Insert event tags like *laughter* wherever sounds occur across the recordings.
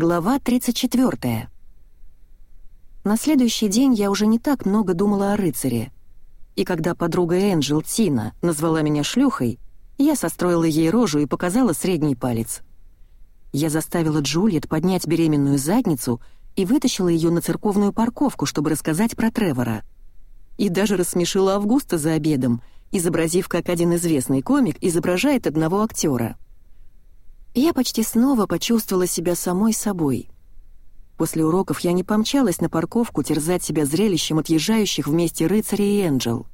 Глава 34. На следующий день я уже не так много думала о рыцаре. И когда подруга Энджел Тина назвала меня шлюхой, я состроила ей рожу и показала средний палец. Я заставила Джульет поднять беременную задницу и вытащила ее на церковную парковку, чтобы рассказать про Тревора. И даже рассмешила Августа за обедом, изобразив, как один известный комик изображает одного актера. Я почти снова почувствовала себя самой собой. После уроков я не помчалась на парковку терзать себя зрелищем отъезжающих вместе рыцаря и Энджел.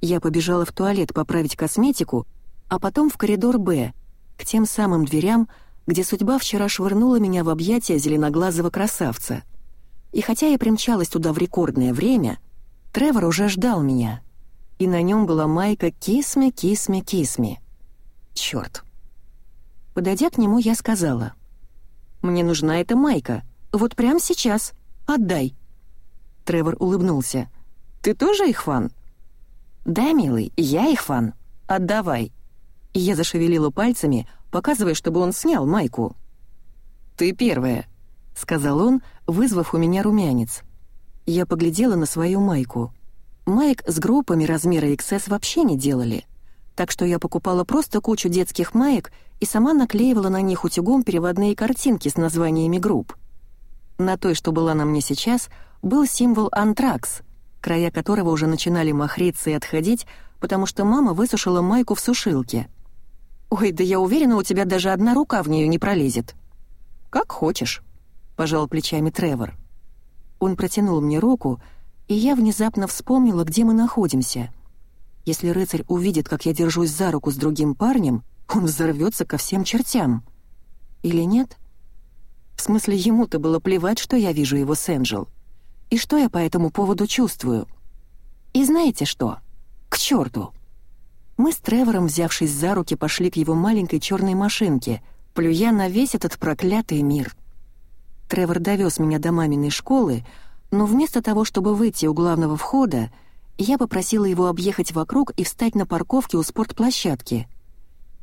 Я побежала в туалет поправить косметику, а потом в коридор «Б», к тем самым дверям, где судьба вчера швырнула меня в объятия зеленоглазого красавца. И хотя я примчалась туда в рекордное время, Тревор уже ждал меня. И на нем была майка «Кисми, кисми, кисми». Чёрт. Подойдя к нему, я сказала. «Мне нужна эта майка. Вот прямо сейчас. Отдай». Тревор улыбнулся. «Ты тоже их фан?» «Да, милый, я их фан. Отдавай». Я зашевелила пальцами, показывая, чтобы он снял майку. «Ты первая», — сказал он, вызвав у меня румянец. Я поглядела на свою майку. Майк с группами размера XS вообще не делали, так что я покупала просто кучу детских маек и сама наклеивала на них утюгом переводные картинки с названиями групп. На той, что была на мне сейчас, был символ «Антракс», края которого уже начинали махриться и отходить, потому что мама высушила майку в сушилке — «Ой, да я уверена, у тебя даже одна рука в нее не пролезет». «Как хочешь», — пожал плечами Тревор. Он протянул мне руку, и я внезапно вспомнила, где мы находимся. Если рыцарь увидит, как я держусь за руку с другим парнем, он взорвется ко всем чертям. Или нет? В смысле, ему-то было плевать, что я вижу его с Энджел. И что я по этому поводу чувствую. И знаете что? К черту! Мы с Тревором, взявшись за руки, пошли к его маленькой черной машинке, плюя на весь этот проклятый мир. Тревор довез меня до маминой школы, но вместо того, чтобы выйти у главного входа, я попросила его объехать вокруг и встать на парковке у спортплощадки.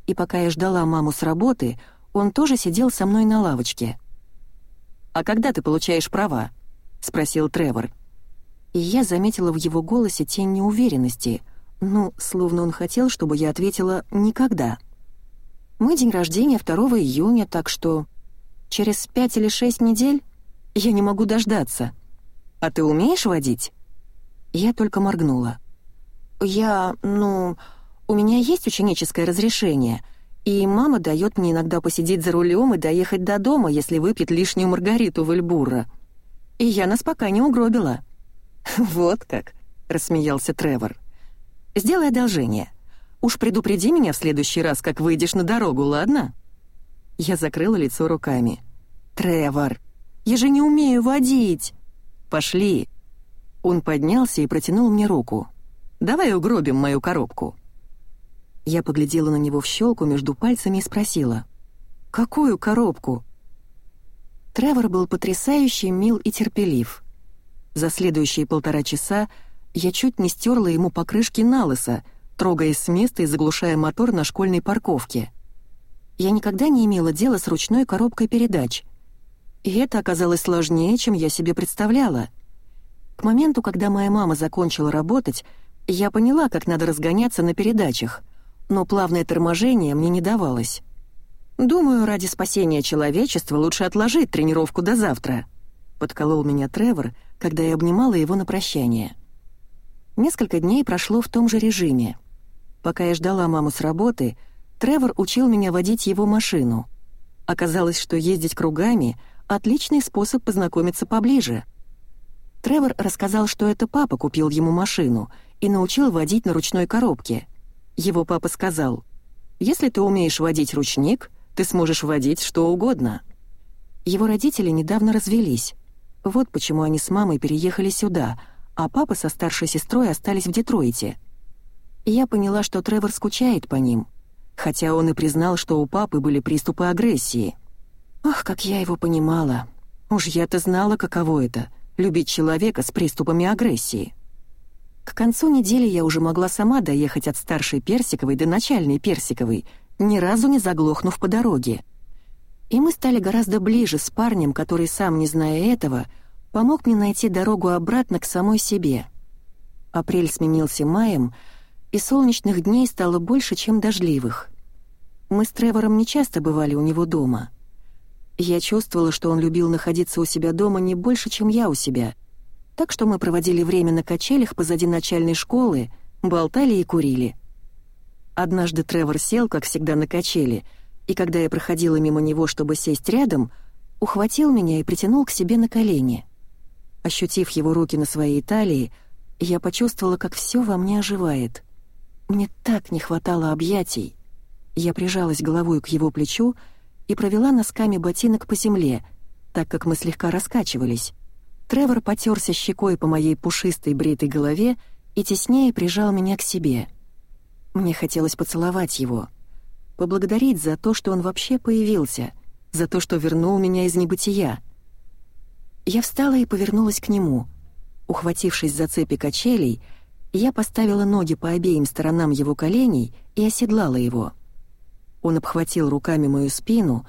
И пока я ждала маму с работы, он тоже сидел со мной на лавочке. «А когда ты получаешь права?» — спросил Тревор. И я заметила в его голосе тень неуверенности — ну, словно он хотел, чтобы я ответила «никогда». Мой день рождения 2 июня, так что... Через пять или шесть недель я не могу дождаться. А ты умеешь водить? Я только моргнула. Я, ну... У меня есть ученическое разрешение, и мама дает мне иногда посидеть за рулем и доехать до дома, если выпьет лишнюю маргариту в Эльбурра. И я нас пока не угробила. *laughs* «Вот как», — рассмеялся Тревор. Сделай одолжение. Уж предупреди меня в следующий раз, как выйдешь на дорогу, ладно?» Я закрыла лицо руками. «Тревор, я же не умею водить!» «Пошли!» Он поднялся и протянул мне руку. «Давай угробим мою коробку». Я поглядела на него в щелку между пальцами и спросила. «Какую коробку?» Тревор был потрясающе мил и терпелив. За следующие полтора часа я чуть не стерла ему покрышки налыса, трогаясь с места и заглушая мотор на школьной парковке. Я никогда не имела дела с ручной коробкой передач. И это оказалось сложнее, чем я себе представляла. К моменту, когда моя мама закончила работать, я поняла, как надо разгоняться на передачах, но плавное торможение мне не давалось. «Думаю, ради спасения человечества лучше отложить тренировку до завтра», — подколол меня Тревор, когда я обнимала его на прощание. Несколько дней прошло в том же режиме. Пока я ждала маму с работы, Тревор учил меня водить его машину. Оказалось, что ездить кругами — отличный способ познакомиться поближе. Тревор рассказал, что это папа купил ему машину и научил водить на ручной коробке. Его папа сказал, «Если ты умеешь водить ручник, ты сможешь водить что угодно». Его родители недавно развелись. Вот почему они с мамой переехали сюда — а папа со старшей сестрой остались в Детройте. я поняла, что Тревор скучает по ним, хотя он и признал, что у папы были приступы агрессии. Ах, как я его понимала. Уж я-то знала, каково это — любить человека с приступами агрессии. К концу недели я уже могла сама доехать от старшей Персиковой до начальной Персиковой, ни разу не заглохнув по дороге. И мы стали гораздо ближе с парнем, который, сам не зная этого, помог мне найти дорогу обратно к самой себе. Апрель сменился маем, и солнечных дней стало больше, чем дождливых. Мы с Тревором не часто бывали у него дома. Я чувствовала, что он любил находиться у себя дома не больше, чем я у себя. Так что мы проводили время на качелях позади начальной школы, болтали и курили. Однажды Тревор сел, как всегда, на качели, и когда я проходила мимо него, чтобы сесть рядом, ухватил меня и притянул к себе на колени. Ощутив его руки на своей талии, я почувствовала, как все во мне оживает. Мне так не хватало объятий. Я прижалась головой к его плечу и провела носками ботинок по земле, так как мы слегка раскачивались. Тревор потерся щекой по моей пушистой бритой голове и теснее прижал меня к себе. Мне хотелось поцеловать его, поблагодарить за то, что он вообще появился, за то, что вернул меня из небытия. Я встала и повернулась к нему. Ухватившись за цепи качелей, я поставила ноги по обеим сторонам его коленей и оседлала его. Он обхватил руками мою спину,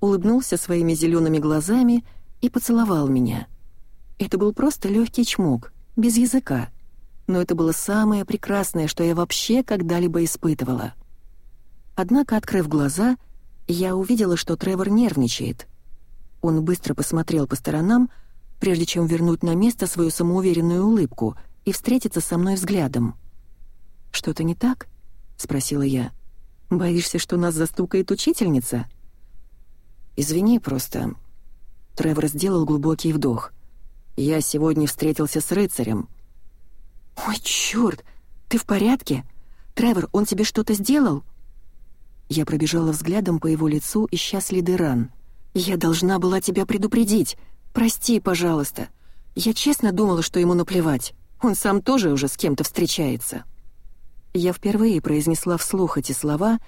улыбнулся своими зелеными глазами и поцеловал меня. Это был просто легкий чмок, без языка. Но это было самое прекрасное, что я вообще когда-либо испытывала. Однако, открыв глаза, я увидела, что Тревор нервничает. Он быстро посмотрел по сторонам, прежде чем вернуть на место свою самоуверенную улыбку и встретиться со мной взглядом. «Что-то не так?» — спросила я. Боишься, что нас застукает учительница?» «Извини просто». Тревор сделал глубокий вдох. «Я сегодня встретился с рыцарем». «Ой, чёрт! Ты в порядке? Тревор, он тебе что-то сделал?» Я пробежала взглядом по его лицу, ища следы ран. «Я должна была тебя предупредить. Прости, пожалуйста. Я честно думала, что ему наплевать. Он сам тоже уже с кем-то встречается». Я впервые произнесла вслух эти слова,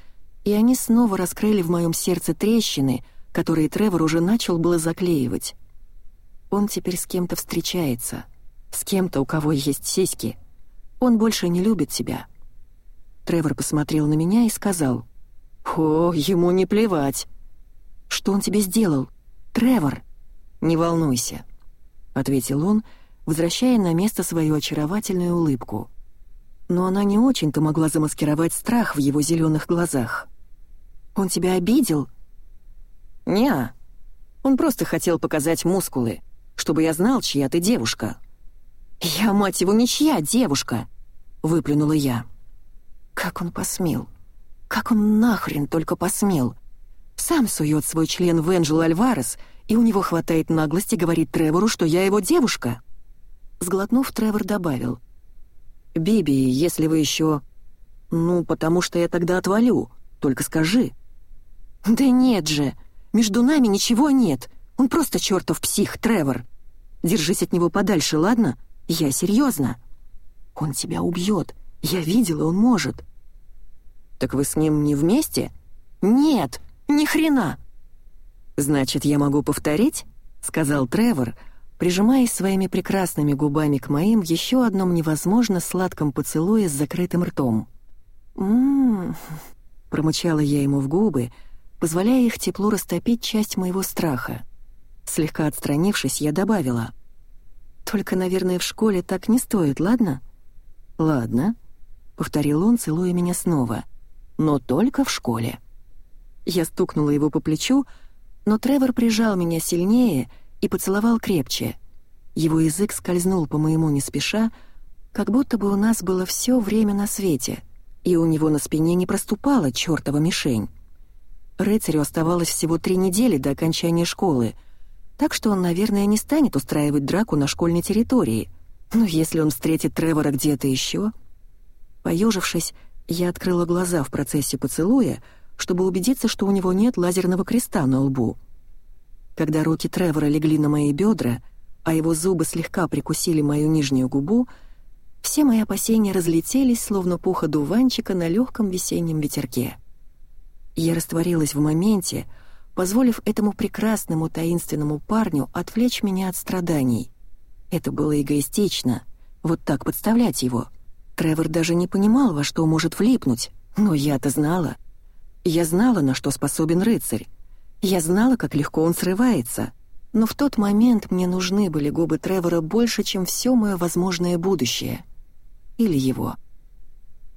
и они снова раскрыли в моем сердце трещины, которые Тревор уже начал было заклеивать. Он теперь с кем-то встречается, с кем-то, у кого есть сиськи. Он больше не любит тебя. Тревор посмотрел на меня и сказал, «О, ему не плевать». «Что он тебе сделал? Тревор?» «Не волнуйся», — ответил он, возвращая на место свою очаровательную улыбку но она не очень-то могла замаскировать страх в его зеленых глазах. «Он тебя обидел?» «Не, он просто хотел показать мускулы, чтобы я знал, чья ты девушка». «Я, мать его, ничья девушка!» — выплюнула я. «Как он посмел? Как он нахрен только посмел? Сам сует свой член в Энджел Альварес, и у него хватает наглости говорить Тревору, что я его девушка?» Сглотнув, Тревор добавил — «Биби, если вы еще...» «Ну, потому что я тогда отвалю. Только скажи». «Да нет же! Между нами ничего нет. Он просто чертов псих, Тревор. Держись от него подальше, ладно? Я серьезно. Он тебя убьет. Я видела, он может». «Так вы с ним не вместе?» «Нет, ни хрена!» «Значит, я могу повторить?» — сказал Тревор, — прижимаясь своими прекрасными губами к моим в еще одном невозможно сладком поцелуе с закрытым ртом. «М-м-м», промычала я ему в губы, позволяя их теплу растопить часть моего страха. Слегка отстранившись, я добавила. «Только, наверное, в школе так не стоит, ладно?» «Ладно», — повторил он, целуя меня снова. «Но только в школе». Я стукнула его по плечу, но Тревор прижал меня сильнее — и поцеловал крепче. Его язык скользнул по моему не спеша, как будто бы у нас было все время на свете, и у него на спине не проступала чертова мишень. Рыцарю оставалось всего три недели до окончания школы, так что он, наверное, не станет устраивать драку на школьной территории. Но если он встретит Тревора где-то еще... Поежившись, я открыла глаза в процессе поцелуя, чтобы убедиться, что у него нет лазерного креста на лбу — когда руки Тревора легли на мои бедра, а его зубы слегка прикусили мою нижнюю губу, все мои опасения разлетелись, словно пух одуванчика на легком весеннем ветерке. Я растворилась в моменте, позволив этому прекрасному таинственному парню отвлечь меня от страданий. Это было эгоистично, вот так подставлять его. Тревор даже не понимал, во что может влипнуть, но я-то знала. Я знала, на что способен рыцарь, Я знала, как легко он срывается, но в тот момент мне нужны были губы Тревора больше, чем все мое возможное будущее. Или его.